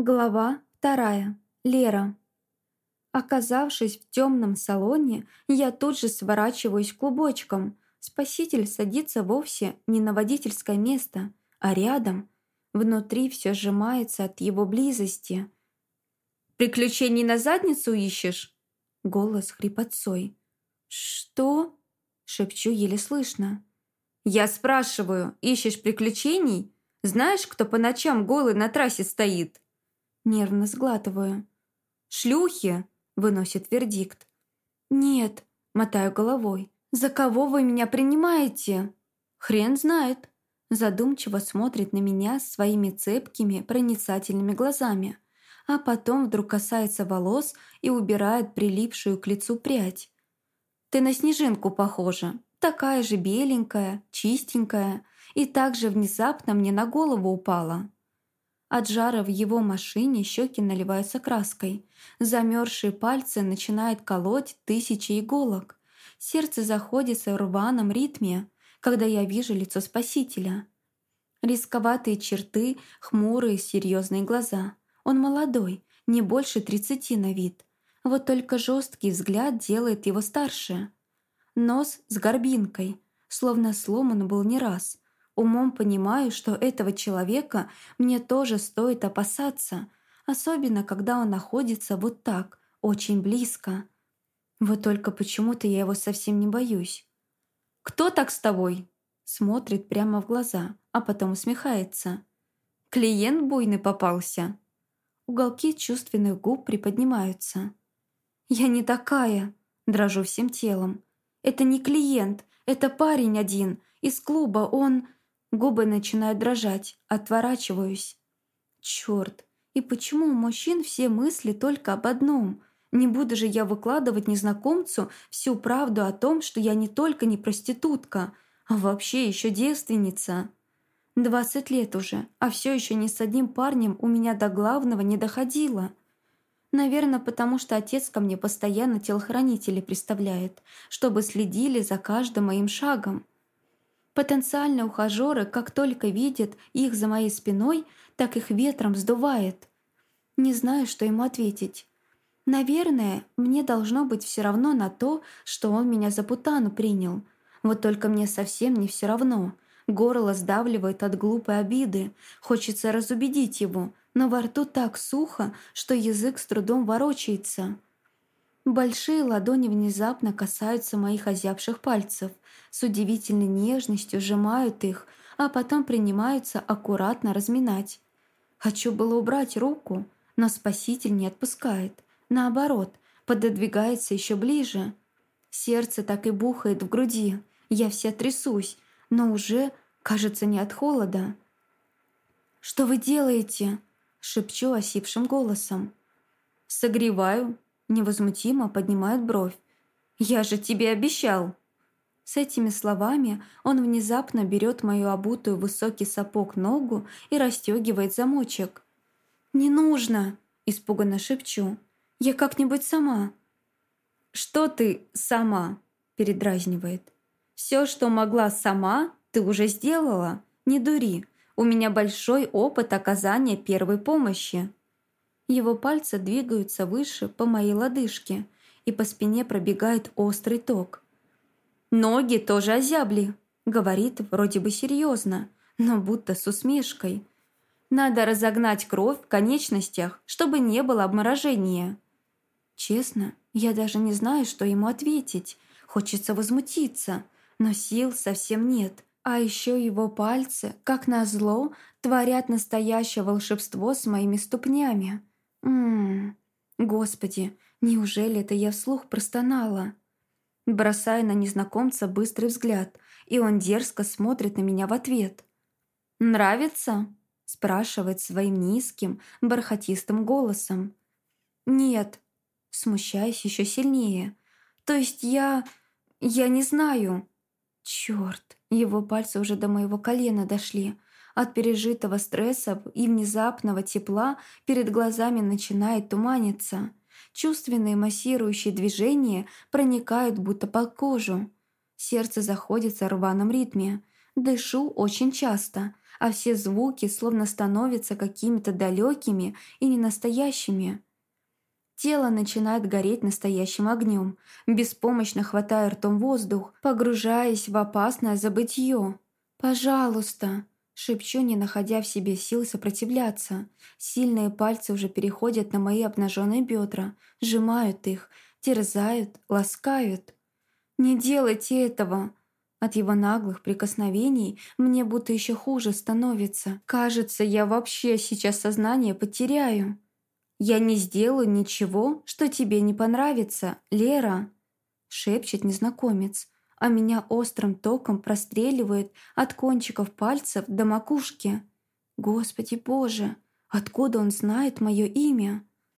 Глава вторая. Лера. Оказавшись в темном салоне, я тут же сворачиваюсь клубочком. Спаситель садится вовсе не на водительское место, а рядом. Внутри все сжимается от его близости. «Приключений на задницу ищешь?» Голос хрипотцой. «Что?» Шепчу еле слышно. «Я спрашиваю, ищешь приключений? Знаешь, кто по ночам голый на трассе стоит?» Нервно сглатываю. «Шлюхи!» — выносит вердикт. «Нет», — мотаю головой. «За кого вы меня принимаете?» «Хрен знает». Задумчиво смотрит на меня своими цепкими, проницательными глазами, а потом вдруг касается волос и убирает прилипшую к лицу прядь. «Ты на снежинку похожа, такая же беленькая, чистенькая, и так же внезапно мне на голову упала». От жара в его машине щеки наливаются краской. Замерзшие пальцы начинают колоть тысячи иголок. Сердце заходится в рваном ритме, когда я вижу лицо спасителя. Рисковатые черты, хмурые, серьезные глаза. Он молодой, не больше тридцати на вид. Вот только жесткий взгляд делает его старше. Нос с горбинкой, словно сломан был не раз – Умом понимаю, что этого человека мне тоже стоит опасаться, особенно когда он находится вот так, очень близко. Вот только почему-то я его совсем не боюсь. «Кто так с тобой?» Смотрит прямо в глаза, а потом усмехается. «Клиент буйный попался». Уголки чувственных губ приподнимаются. «Я не такая!» Дрожу всем телом. «Это не клиент, это парень один, из клуба, он...» Губы начинают дрожать, отворачиваюсь. Черт, и почему у мужчин все мысли только об одном? Не буду же я выкладывать незнакомцу всю правду о том, что я не только не проститутка, а вообще еще девственница. Двадцать лет уже, а все еще ни с одним парнем у меня до главного не доходило. Наверное, потому что отец ко мне постоянно телохранители представляет, чтобы следили за каждым моим шагом. Потенциальные ухажеры, как только видят их за моей спиной, так их ветром сдувает. Не знаю, что ему ответить. Наверное, мне должно быть все равно на то, что он меня за путану принял. Вот только мне совсем не все равно. Горло сдавливает от глупой обиды. Хочется разубедить его, но во рту так сухо, что язык с трудом ворочается. Большие ладони внезапно касаются моих озябших пальцев – с удивительной нежностью сжимают их, а потом принимаются аккуратно разминать. Хочу было убрать руку, но спаситель не отпускает. Наоборот, пододвигается еще ближе. Сердце так и бухает в груди. Я вся трясусь, но уже, кажется, не от холода. «Что вы делаете?» — шепчу осипшим голосом. «Согреваю», — невозмутимо поднимает бровь. «Я же тебе обещал!» С этими словами он внезапно берет мою обутую высокий сапог ногу и расстегивает замочек. «Не нужно!» – испуганно шепчу. «Я как-нибудь сама». «Что ты сама?» – передразнивает. «Все, что могла сама, ты уже сделала. Не дури. У меня большой опыт оказания первой помощи». Его пальцы двигаются выше по моей лодыжке, и по спине пробегает острый ток – Ноги тоже озябли. Говорит вроде бы серьезно, но будто с усмешкой. Надо разогнать кровь в конечностях, чтобы не было обморожения. Честно, я даже не знаю, что ему ответить. Хочется возмутиться, но сил совсем нет. А еще его пальцы, как назло, творят настоящее волшебство с моими ступнями. Ммм, господи, неужели это я вслух простонала? бросая на незнакомца быстрый взгляд, и он дерзко смотрит на меня в ответ. «Нравится?» – спрашивает своим низким, бархатистым голосом. «Нет», – смущаясь еще сильнее. «То есть я... я не знаю». Черт, его пальцы уже до моего колена дошли. От пережитого стресса и внезапного тепла перед глазами начинает туманиться. Чувственные массирующие движения проникают будто под кожу. Сердце заходится в рваном ритме. Дышу очень часто, а все звуки словно становятся какими-то далекими и ненастоящими. Тело начинает гореть настоящим огнем, беспомощно хватая ртом воздух, погружаясь в опасное забытье. «Пожалуйста!» Шепчу, не находя в себе сил сопротивляться. Сильные пальцы уже переходят на мои обнаженные бедра, сжимают их, терзают, ласкают. «Не делайте этого!» От его наглых прикосновений мне будто еще хуже становится. Кажется, я вообще сейчас сознание потеряю. «Я не сделаю ничего, что тебе не понравится, Лера!» Шепчет незнакомец, а меня острым током простреливает от кончиков пальцев до макушки. Господи Боже, откуда он знает мое имя?